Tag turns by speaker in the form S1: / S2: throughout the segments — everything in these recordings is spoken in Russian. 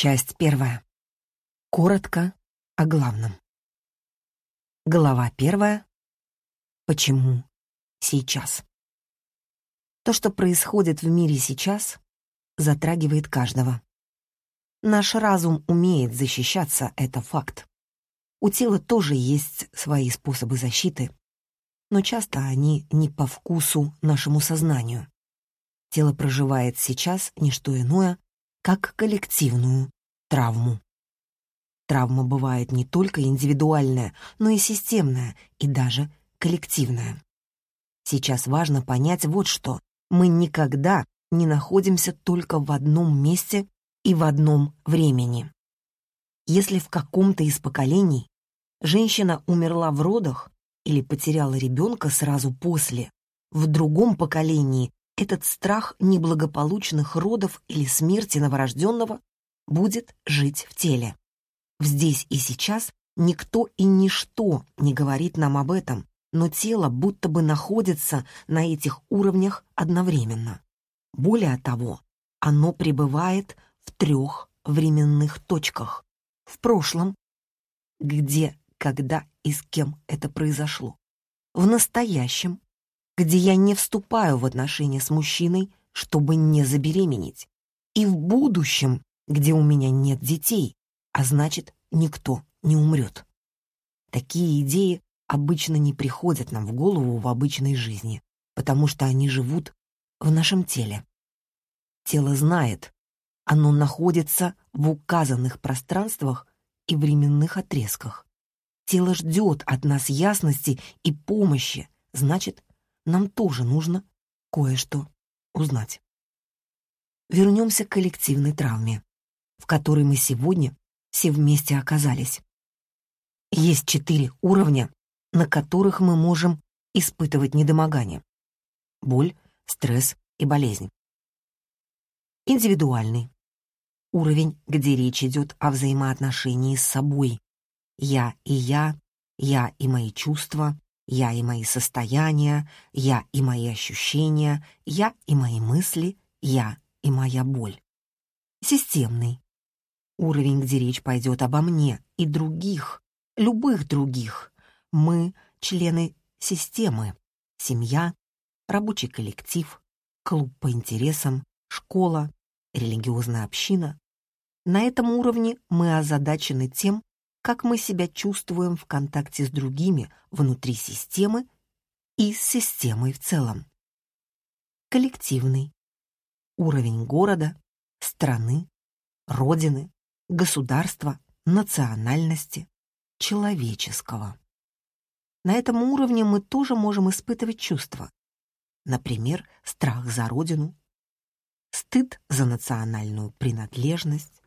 S1: Часть первая. Коротко о главном. Глава первая. Почему сейчас? То, что происходит в мире сейчас, затрагивает каждого. Наш разум умеет защищаться, это факт. У тела тоже есть свои способы защиты, но часто они не по вкусу нашему сознанию. Тело проживает сейчас не что иное, как коллективную травму. Травма бывает не только индивидуальная, но и системная, и даже коллективная. Сейчас важно понять вот что. Мы никогда не находимся только в одном месте и в одном времени. Если в каком-то из поколений женщина умерла в родах или потеряла ребенка сразу после, в другом поколении этот страх неблагополучных родов или смерти новорожденного будет жить в теле. Здесь и сейчас никто и ничто не говорит нам об этом, но тело будто бы находится на этих уровнях одновременно. Более того, оно пребывает в трех временных точках. В прошлом, где, когда и с кем это произошло. В настоящем, где я не вступаю в отношения с мужчиной, чтобы не забеременеть. И в будущем, где у меня нет детей, а значит, никто не умрет. Такие идеи обычно не приходят нам в голову в обычной жизни, потому что они живут в нашем теле. Тело знает, оно находится в указанных пространствах и временных отрезках. Тело ждет от нас ясности и помощи, значит, нам тоже нужно кое-что узнать. Вернемся к коллективной травме, в которой мы сегодня все вместе оказались. Есть четыре уровня, на которых мы можем испытывать недомогание. Боль, стресс и болезнь. Индивидуальный. Уровень, где речь идет о взаимоотношении с собой. Я и я, я и мои чувства, я и мои состояния, я и мои ощущения, я и мои мысли, я и моя боль. Системный. Уровень, где речь пойдет обо мне и других, любых других. Мы — члены системы. Семья, рабочий коллектив, клуб по интересам, школа, религиозная община. На этом уровне мы озадачены тем, как мы себя чувствуем в контакте с другими внутри системы и с системой в целом. Коллективный. Уровень города, страны, родины, государства, национальности, человеческого. На этом уровне мы тоже можем испытывать чувства. Например, страх за родину, стыд за национальную принадлежность,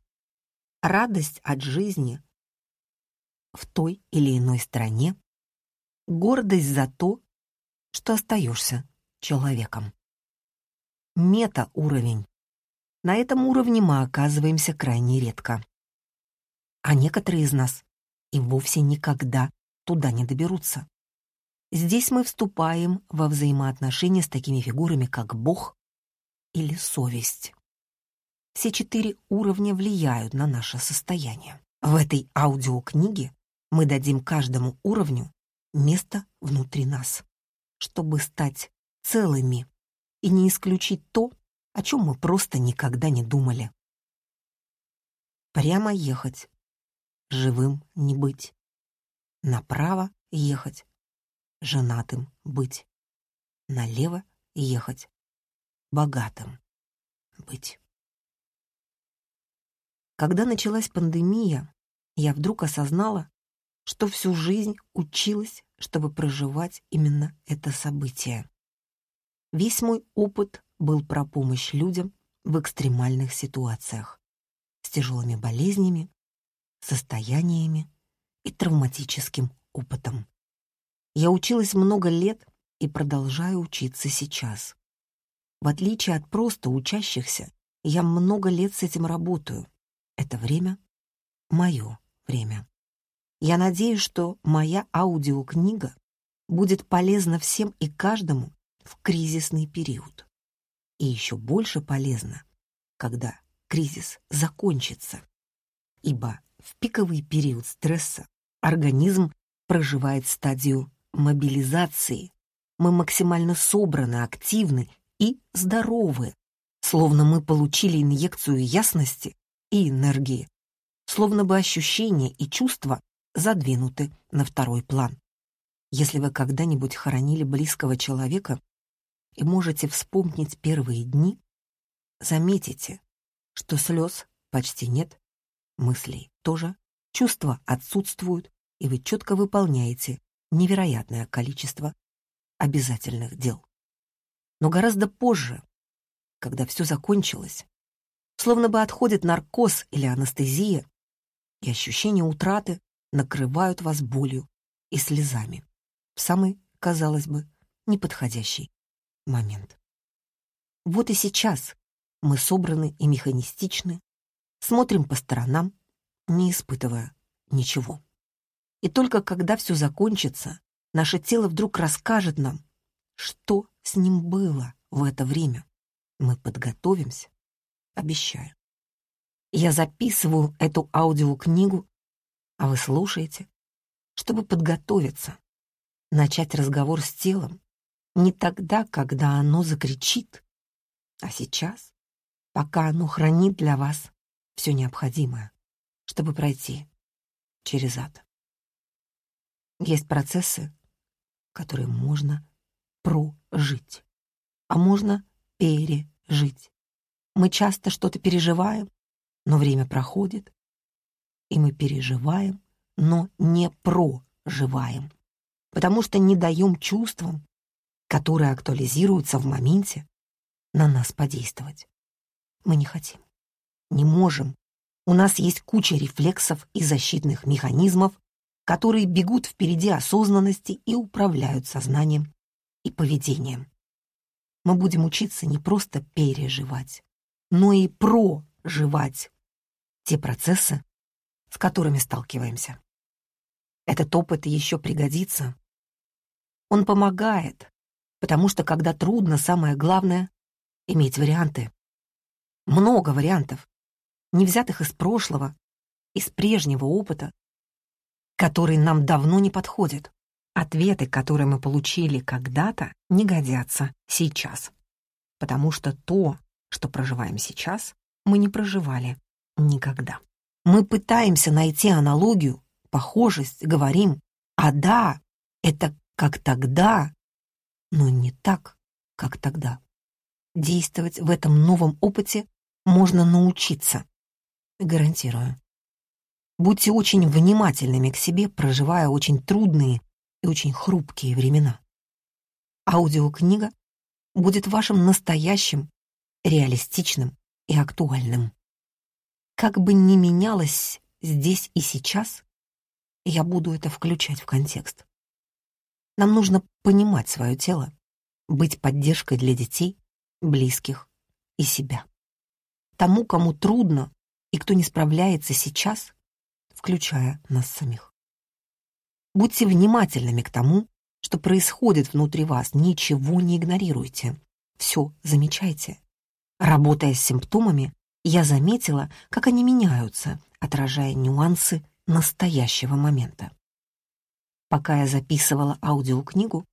S1: радость от жизни в той или иной стране, гордость за то, что остаешься человеком. Мета-уровень. На этом уровне мы оказываемся крайне редко. А некоторые из нас и вовсе никогда туда не доберутся. Здесь мы вступаем во взаимоотношения с такими фигурами, как Бог или совесть. Все четыре уровня влияют на наше состояние. В этой аудиокниге мы дадим каждому уровню место внутри нас, чтобы стать целыми и не исключить то, о чем мы просто никогда не думали. Прямо ехать, живым не быть. Направо ехать, женатым быть. Налево ехать, богатым быть. Когда началась пандемия, я вдруг осознала, что всю жизнь училась, чтобы проживать именно это событие. Весь мой опыт был про помощь людям в экстремальных ситуациях, с тяжелыми болезнями, состояниями и травматическим опытом. Я училась много лет и продолжаю учиться сейчас. В отличие от просто учащихся, я много лет с этим работаю. Это время — мое время. Я надеюсь, что моя аудиокнига будет полезна всем и каждому в кризисный период. И еще больше полезна, когда кризис закончится, ибо в пиковый период стресса организм проживает стадию мобилизации. Мы максимально собраны, активны и здоровы, словно мы получили инъекцию ясности и энергии, словно бы ощущения и чувства задвинуты на второй план. Если вы когда-нибудь хоронили близкого человека и можете вспомнить первые дни, заметите, что слез почти нет, мыслей тоже, чувства отсутствуют, и вы четко выполняете невероятное количество обязательных дел. Но гораздо позже, когда все закончилось, словно бы отходит наркоз или анестезия, и ощущения утраты накрывают вас болью и слезами в самый, казалось бы, неподходящий момент. Вот и сейчас мы собраны и механистичны, смотрим по сторонам, не испытывая ничего. И только когда все закончится, наше тело вдруг расскажет нам, что с ним было в это время. Мы подготовимся, обещаю. Я записываю эту аудиокнигу, а вы слушаете, чтобы подготовиться, начать разговор с телом не тогда, когда оно закричит, а сейчас, пока оно хранит для вас все необходимое, чтобы пройти через ад. Есть процессы, которые можно прожить, а можно пережить. Мы часто что-то переживаем, но время проходит, и мы переживаем, но не проживаем, потому что не даем чувствам, которые актуализируются в моменте, на нас подействовать. Мы не хотим, не можем. У нас есть куча рефлексов и защитных механизмов, которые бегут впереди осознанности и управляют сознанием и поведением. Мы будем учиться не просто переживать, но и проживать те процессы, с которыми сталкиваемся. Этот опыт еще пригодится. Он помогает, потому что когда трудно, самое главное — иметь варианты. Много вариантов, не взятых из прошлого, из прежнего опыта, который нам давно не подходит. Ответы, которые мы получили когда-то, не годятся сейчас. Потому что то, что проживаем сейчас, мы не проживали никогда. Мы пытаемся найти аналогию, похожесть, говорим, а да, это как тогда, но не так, как тогда. Действовать в этом новом опыте можно научиться. Гарантирую. Будьте очень внимательными к себе, проживая очень трудные и очень хрупкие времена. Аудиокнига будет вашим настоящим, реалистичным и актуальным. Как бы ни менялось здесь и сейчас, я буду это включать в контекст. Нам нужно понимать свое тело, быть поддержкой для детей, близких и себя. Тому, кому трудно и кто не справляется сейчас, включая нас самих. Будьте внимательными к тому, что происходит внутри вас, ничего не игнорируйте. Все замечайте. Работая с симптомами, я заметила, как они меняются, отражая нюансы настоящего момента. Пока я записывала аудиокнигу,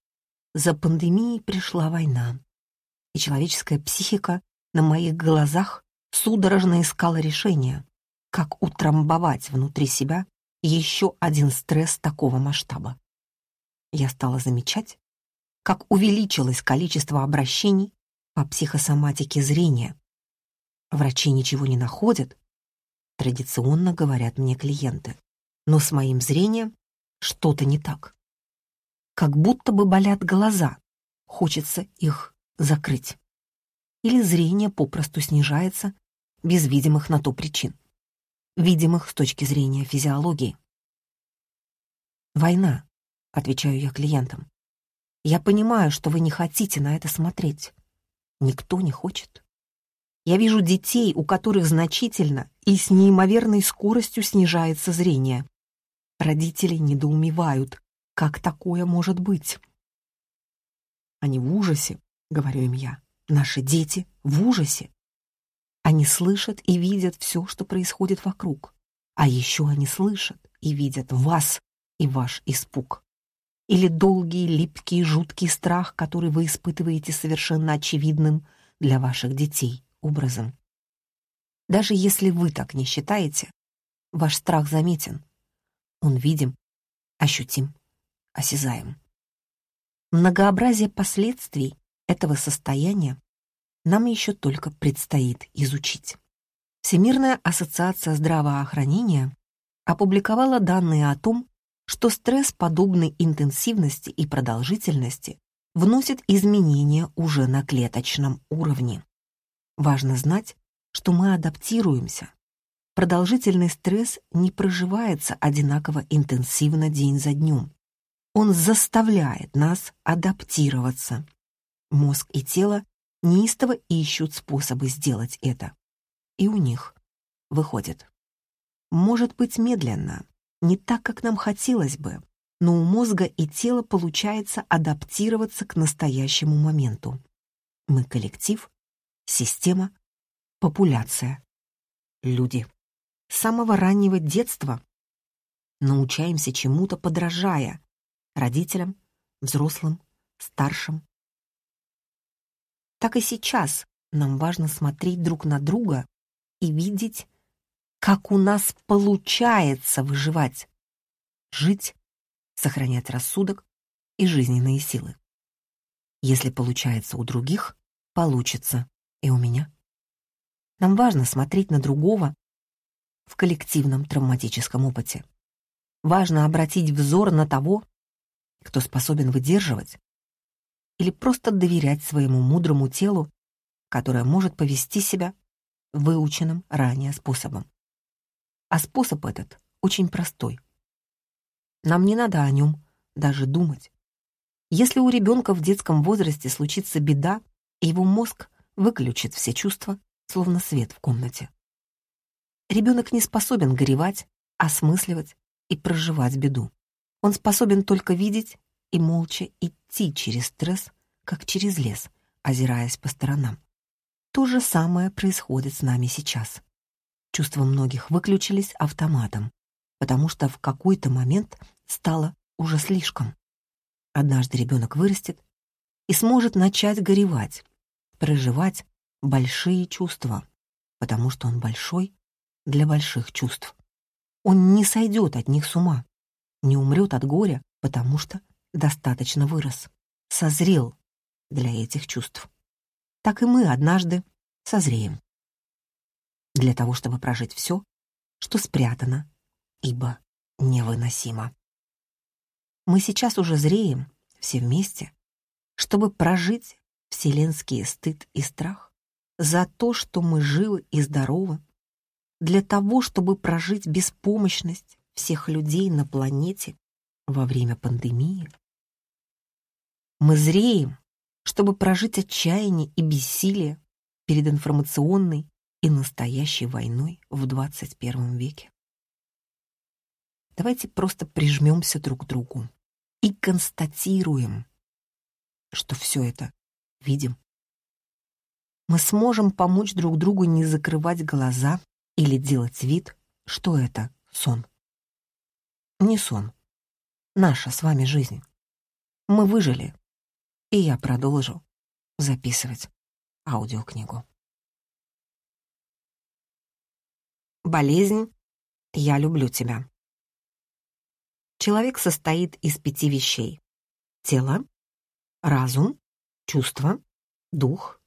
S1: за пандемией пришла война, и человеческая психика на моих глазах судорожно искала решения, как утрамбовать внутри себя еще один стресс такого масштаба. Я стала замечать, как увеличилось количество обращений по психосоматике зрения. Врачи ничего не находят, традиционно говорят мне клиенты, но с моим зрением что-то не так. Как будто бы болят глаза, хочется их закрыть. Или зрение попросту снижается без видимых на то причин видимых с точки зрения физиологии. «Война», — отвечаю я клиентам. «Я понимаю, что вы не хотите на это смотреть. Никто не хочет. Я вижу детей, у которых значительно и с неимоверной скоростью снижается зрение. Родители недоумевают, как такое может быть. Они в ужасе, говорю им я. Наши дети в ужасе. Они слышат и видят все, что происходит вокруг. А еще они слышат и видят вас и ваш испуг. Или долгий, липкий, жуткий страх, который вы испытываете совершенно очевидным для ваших детей образом. Даже если вы так не считаете, ваш страх заметен. Он видим, ощутим, осязаем. Многообразие последствий этого состояния нам еще только предстоит изучить. Всемирная ассоциация здравоохранения опубликовала данные о том, что стресс подобной интенсивности и продолжительности вносит изменения уже на клеточном уровне. Важно знать, что мы адаптируемся. Продолжительный стресс не проживается одинаково интенсивно день за днем. Он заставляет нас адаптироваться. Мозг и тело неистово ищут способы сделать это. И у них выходит. Может быть медленно, не так, как нам хотелось бы, но у мозга и тела получается адаптироваться к настоящему моменту. Мы коллектив, система, популяция, люди. С самого раннего детства научаемся чему-то подражая родителям, взрослым, старшим. Так и сейчас нам важно смотреть друг на друга и видеть, как у нас получается выживать, жить, сохранять рассудок и жизненные силы. Если получается у других, получится и у меня. Нам важно смотреть на другого в коллективном травматическом опыте. Важно обратить взор на того, кто способен выдерживать или просто доверять своему мудрому телу, которое может повести себя выученным ранее способом. А способ этот очень простой. Нам не надо о нем даже думать. Если у ребенка в детском возрасте случится беда, его мозг выключит все чувства, словно свет в комнате. Ребенок не способен горевать, осмысливать и проживать беду. Он способен только видеть и молча идти через стресс, как через лес, озираясь по сторонам. То же самое происходит с нами сейчас. Чувства многих выключились автоматом, потому что в какой-то момент стало уже слишком. Однажды ребенок вырастет и сможет начать горевать, проживать большие чувства, потому что он большой для больших чувств. Он не сойдет от них с ума, не умрет от горя, потому что достаточно вырос, созрел для этих чувств. Так и мы однажды созреем для того, чтобы прожить все, что спрятано, ибо невыносимо. Мы сейчас уже зреем, все вместе, чтобы прожить вселенский стыд и страх за то, что мы живы и здоровы, для того, чтобы прожить беспомощность всех людей на планете во время пандемии. Мы зреем, чтобы прожить отчаяние и бессилие перед информационной и настоящей войной в 21 веке. Давайте просто прижмемся друг к другу и констатируем, что все это видим. Мы сможем помочь друг другу не закрывать глаза или делать вид, что это сон. Не сон. Наша с вами жизнь. Мы выжили, и я продолжу записывать аудиокнигу. Болезнь «Я люблю тебя». Человек состоит из пяти вещей. Тело, разум, чувство, дух,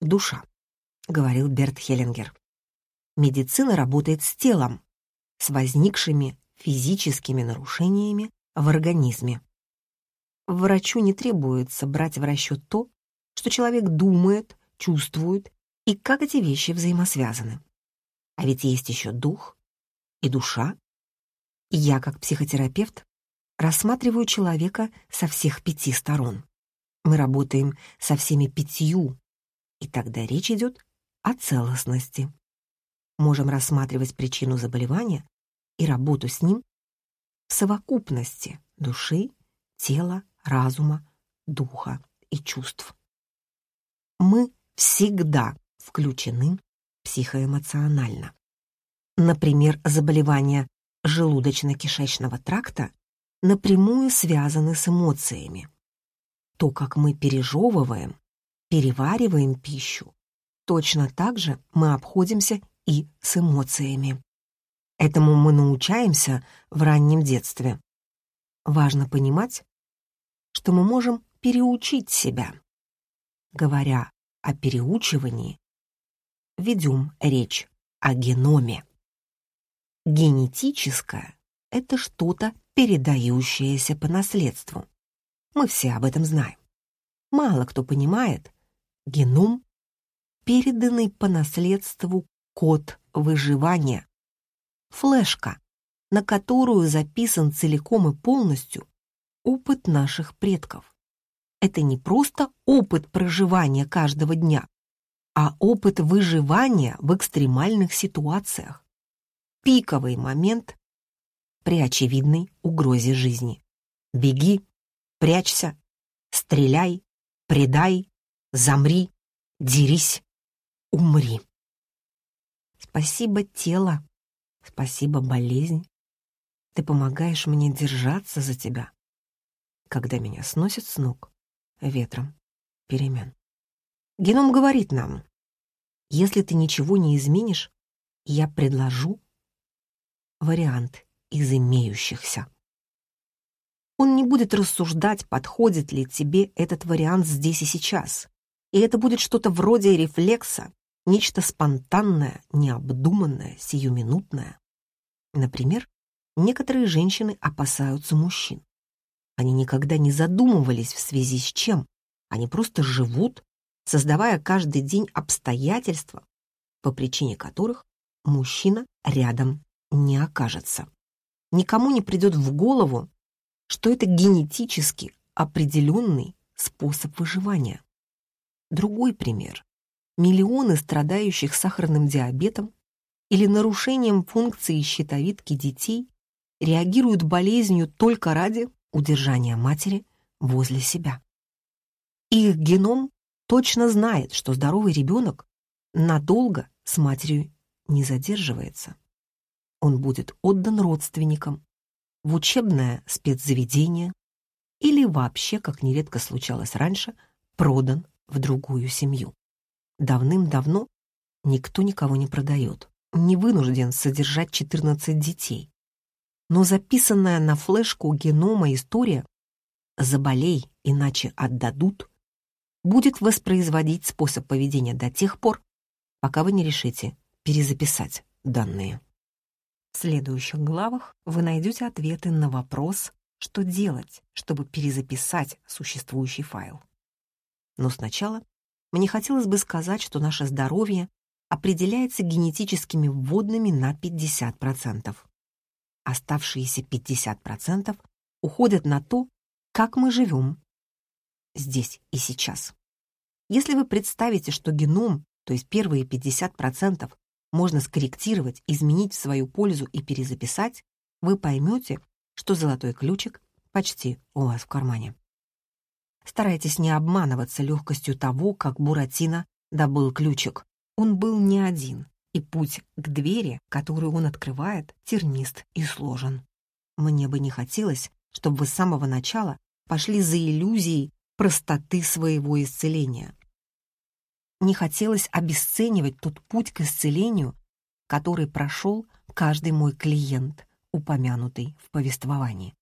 S1: душа, говорил Берт Хеллингер. Медицина работает с телом, с возникшими физическими нарушениями в организме. Врачу не требуется брать в расчет то, что человек думает, чувствует и как эти вещи взаимосвязаны. А ведь есть еще дух и душа. Я, как психотерапевт, рассматриваю человека со всех пяти сторон. Мы работаем со всеми пятью, и тогда речь идет о целостности. Можем рассматривать причину заболевания и работу с ним в совокупности души, тела, разума, духа и чувств. Мы всегда включены психоэмоционально. например, заболевания желудочно-кишечного тракта, напрямую связаны с эмоциями. То, как мы пережевываем, перевариваем пищу, точно так же мы обходимся и с эмоциями. Этому мы научаемся в раннем детстве. Важно понимать, что мы можем переучить себя. Говоря о переучивании, ведем речь о геноме. Генетическое — это что-то, передающееся по наследству. Мы все об этом знаем. Мало кто понимает, геном — переданный по наследству код выживания. Флешка, на которую записан целиком и полностью опыт наших предков. Это не просто опыт проживания каждого дня, а опыт выживания в экстремальных ситуациях. Пиковый момент при очевидной угрозе жизни. Беги, прячься, стреляй, предай, замри, дерись, умри. Спасибо, тело, спасибо, болезнь. Ты помогаешь мне держаться за тебя, когда меня сносит с ног ветром перемен. Геном говорит нам, если ты ничего не изменишь, я предложу вариант из имеющихся. Он не будет рассуждать, подходит ли тебе этот вариант здесь и сейчас. И это будет что-то вроде рефлекса, нечто спонтанное, необдуманное, сиюминутное. Например, некоторые женщины опасаются мужчин. Они никогда не задумывались в связи с чем. Они просто живут создавая каждый день обстоятельства, по причине которых мужчина рядом не окажется. Никому не придет в голову, что это генетически определенный способ выживания. Другой пример. Миллионы страдающих сахарным диабетом или нарушением функции щитовидки детей реагируют болезнью только ради удержания матери возле себя. Их геном точно знает, что здоровый ребенок надолго с матерью не задерживается. Он будет отдан родственникам, в учебное спецзаведение или вообще, как нередко случалось раньше, продан в другую семью. Давным-давно никто никого не продает, не вынужден содержать 14 детей. Но записанная на флешку генома история «заболей, иначе отдадут» будет воспроизводить способ поведения до тех пор, пока вы не решите перезаписать данные. В следующих главах вы найдете ответы на вопрос, что делать, чтобы перезаписать существующий файл. Но сначала мне хотелось бы сказать, что наше здоровье определяется генетическими вводными на 50%. Оставшиеся 50% уходят на то, как мы живем здесь и сейчас. Если вы представите, что геном, то есть первые 50%, можно скорректировать, изменить в свою пользу и перезаписать, вы поймете, что золотой ключик почти у вас в кармане. Старайтесь не обманываться легкостью того, как Буратино добыл ключик. Он был не один, и путь к двери, которую он открывает, тернист и сложен. Мне бы не хотелось, чтобы вы с самого начала пошли за иллюзией простоты своего исцеления. Не хотелось обесценивать тот путь к исцелению, который прошел каждый мой клиент, упомянутый в повествовании.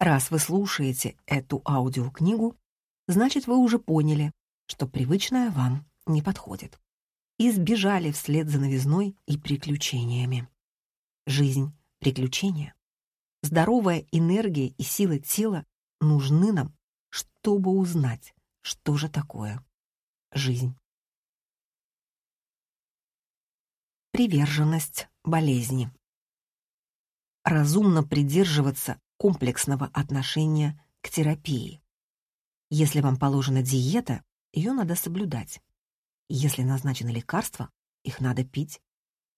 S1: Раз вы слушаете эту аудиокнигу, значит, вы уже поняли, что привычное вам не подходит. И сбежали вслед за новизной и приключениями. Жизнь — приключения. Здоровая энергия и сила тела нужны нам чтобы узнать, что же такое жизнь. Приверженность болезни. Разумно придерживаться комплексного отношения к терапии. Если вам положена диета, ее надо соблюдать. Если назначены лекарства, их надо пить.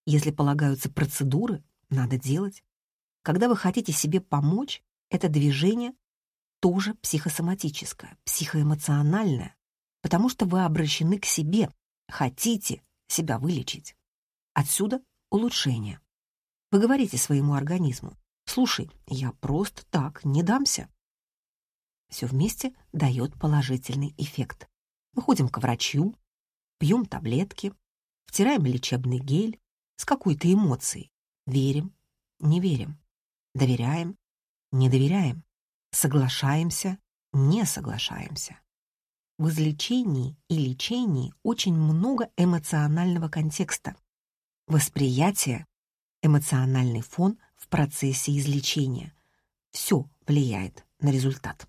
S1: Если полагаются процедуры, надо делать. Когда вы хотите себе помочь, это движение тоже психосоматическое, психоэмоциональное, потому что вы обращены к себе, хотите себя вылечить. Отсюда улучшение. Вы говорите своему организму, «Слушай, я просто так не дамся». Все вместе дает положительный эффект. Мы ходим к врачу, пьем таблетки, втираем лечебный гель с какой-то эмоцией. Верим, не верим, доверяем, не доверяем, соглашаемся, не соглашаемся. В излечении и лечении очень много эмоционального контекста. Восприятие, эмоциональный фон в процессе излечения. Все влияет на результат.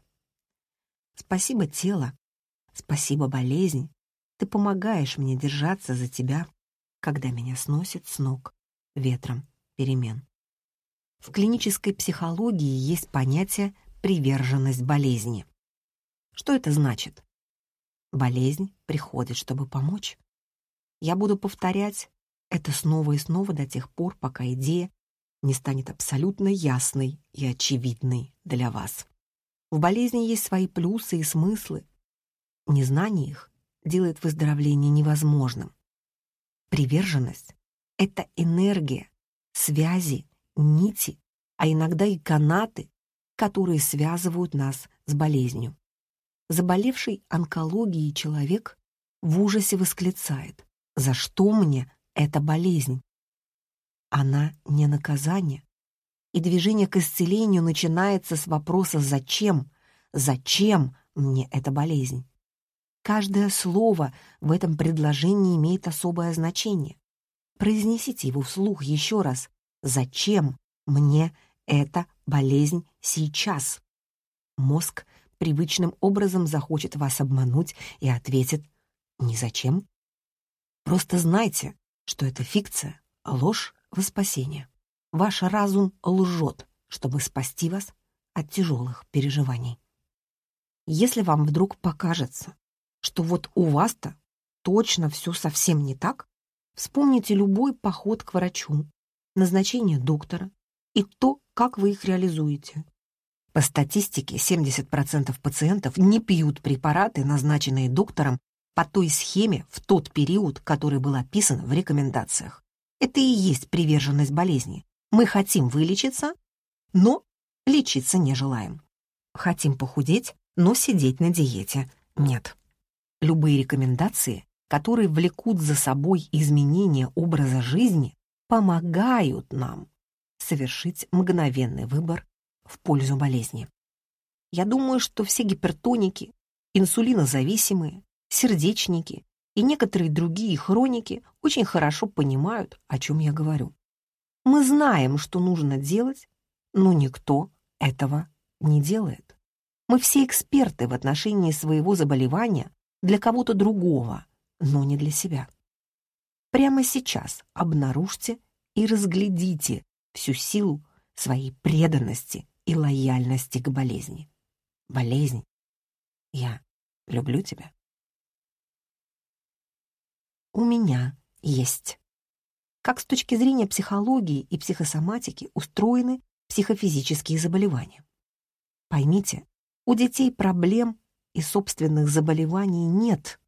S1: Спасибо, тело. Спасибо, болезнь. Ты помогаешь мне держаться за тебя, когда меня сносит с ног ветром перемен. В клинической психологии есть понятие «приверженность болезни». Что это значит? Болезнь приходит, чтобы помочь. Я буду повторять это снова и снова до тех пор, пока идея не станет абсолютно ясной и очевидной для вас. В болезни есть свои плюсы и смыслы. Незнание их делает выздоровление невозможным. Приверженность — это энергия, связи, нити, а иногда и канаты, которые связывают нас с болезнью. Заболевший онкологией человек в ужасе восклицает «За что мне эта болезнь?» Она не наказание. И движение к исцелению начинается с вопроса «Зачем? Зачем мне эта болезнь?» Каждое слово в этом предложении имеет особое значение. Произнесите его вслух еще раз. «Зачем мне эта болезнь сейчас?» Мозг привычным образом захочет вас обмануть и ответит «Ни зачем». Просто знайте, что это фикция, ложь во спасение. Ваш разум лжет, чтобы спасти вас от тяжелых переживаний. Если вам вдруг покажется, что вот у вас-то точно все совсем не так, вспомните любой поход к врачу, назначение доктора и то, как вы их реализуете. По статистике, 70% пациентов не пьют препараты, назначенные доктором, по той схеме в тот период, который был описан в рекомендациях. Это и есть приверженность болезни. Мы хотим вылечиться, но лечиться не желаем. Хотим похудеть, но сидеть на диете нет. Любые рекомендации, которые влекут за собой изменение образа жизни, помогают нам совершить мгновенный выбор в пользу болезни. Я думаю, что все гипертоники, инсулинозависимые, сердечники и некоторые другие хроники очень хорошо понимают, о чем я говорю. Мы знаем, что нужно делать, но никто этого не делает. Мы все эксперты в отношении своего заболевания для кого-то другого, но не для себя. Прямо сейчас обнаружьте и разглядите всю силу своей преданности и лояльности к болезни. Болезнь, я люблю тебя у меня есть. Как с точки зрения психологии и психосоматики устроены психофизические заболевания. Поймите, у детей проблем и собственных заболеваний нет.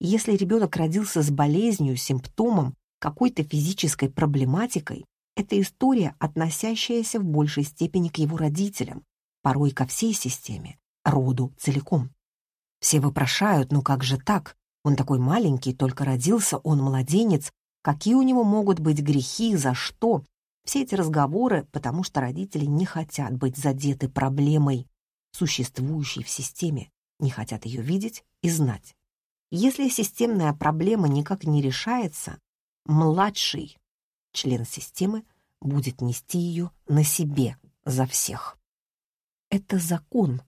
S1: Если ребенок родился с болезнью, симптомом, какой-то физической проблематикой, это история, относящаяся в большей степени к его родителям, порой ко всей системе, роду целиком. Все вопрошают, ну как же так? Он такой маленький, только родился, он младенец. Какие у него могут быть грехи, за что? Все эти разговоры, потому что родители не хотят быть задеты проблемой, существующей в системе, не хотят ее видеть и знать. Если системная проблема никак не решается, младший член системы будет нести ее на себе за всех. Это закон,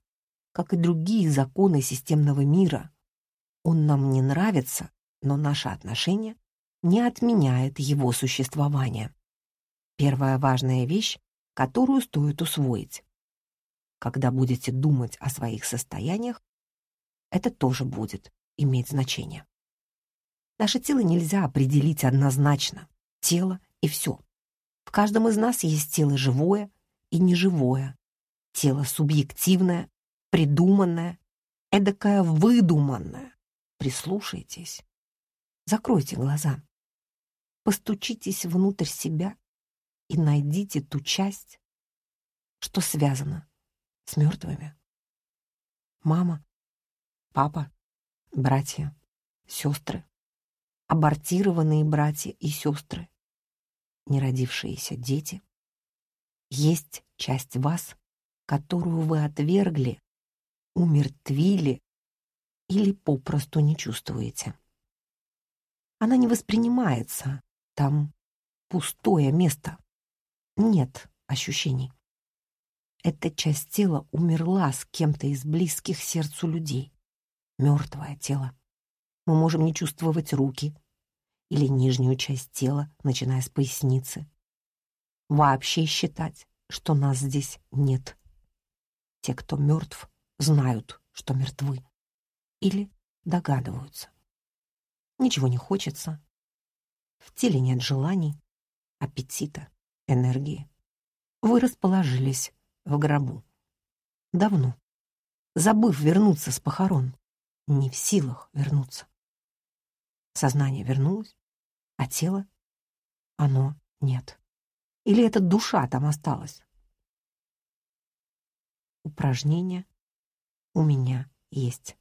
S1: как и другие законы системного мира, он нам не нравится, но наше отношение не отменяет его существование. Первая важная вещь, которую стоит усвоить. Когда будете думать о своих состояниях, это тоже будет иметь значение. Наше тело нельзя определить однозначно. Тело и все. В каждом из нас есть тело живое и неживое. Тело субъективное, придуманное, эдакое выдуманное. Прислушайтесь. Закройте глаза. Постучитесь внутрь себя и найдите ту часть, что связана с мертвыми. Мама, папа, братья, сестры, абортированные братья и сестры, неродившиеся дети. Есть часть вас, которую вы отвергли, умертвили или попросту не чувствуете. Она не воспринимается, там пустое место, нет ощущений. Эта часть тела умерла с кем-то из близких сердцу людей. Мертвое тело. Мы можем не чувствовать руки или нижнюю часть тела, начиная с поясницы. Вообще считать, что нас здесь нет. Те, кто мертв, знают, что мертвы. Или догадываются. Ничего не хочется. В теле нет желаний, аппетита, энергии. Вы расположились в гробу. Давно. Забыв вернуться с похорон. Не в силах вернуться. Сознание вернулось, а тело? Оно нет. Или эта душа там осталась? Упражнение у меня есть.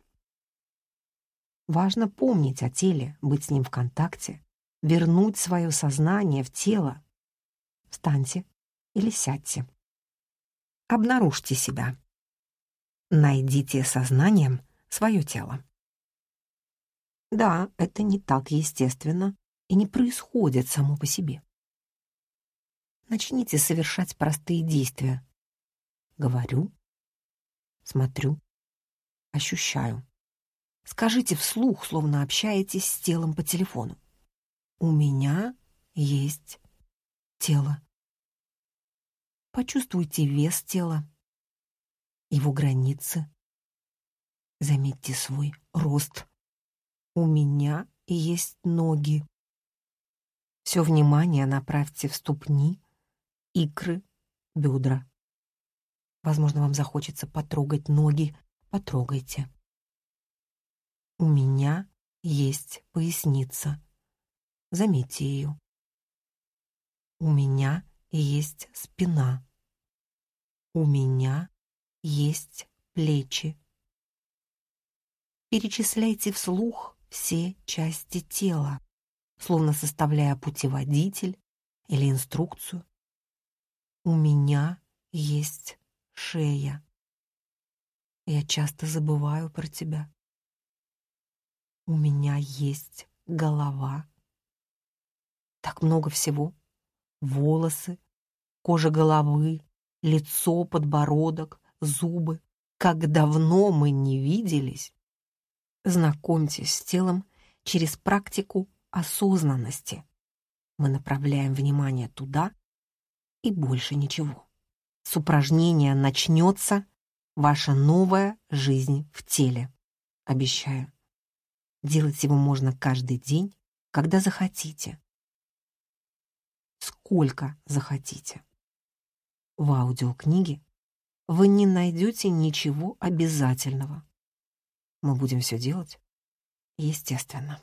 S1: Важно помнить о теле, быть с ним в контакте, вернуть свое сознание в тело. Встаньте или сядьте. Обнаружьте себя. Найдите сознанием свое тело. Да, это не так естественно и не происходит само по себе. Начните совершать простые действия. Говорю, смотрю, ощущаю. Скажите вслух, словно общаетесь с телом по телефону. У меня есть тело. Почувствуйте вес тела, его границы. Заметьте свой рост. У меня есть ноги. Все внимание направьте в ступни, икры, бедра. Возможно, вам захочется потрогать ноги. Потрогайте. У меня есть поясница. Заметьте ее. У меня есть спина. У меня есть плечи. Перечисляйте вслух все части тела, словно составляя путеводитель или инструкцию. У меня есть шея. Я часто забываю про тебя. У меня есть голова. Так много всего волосы, кожа головы, лицо, подбородок, зубы. Как давно мы не виделись. Знакомьтесь с телом через практику осознанности. Мы направляем внимание туда и больше ничего. С упражнения начнется ваша новая жизнь в теле. Обещаю. Делать его можно каждый день, когда захотите сколько захотите. В аудиокниге вы не найдете ничего обязательного. Мы будем все делать естественно.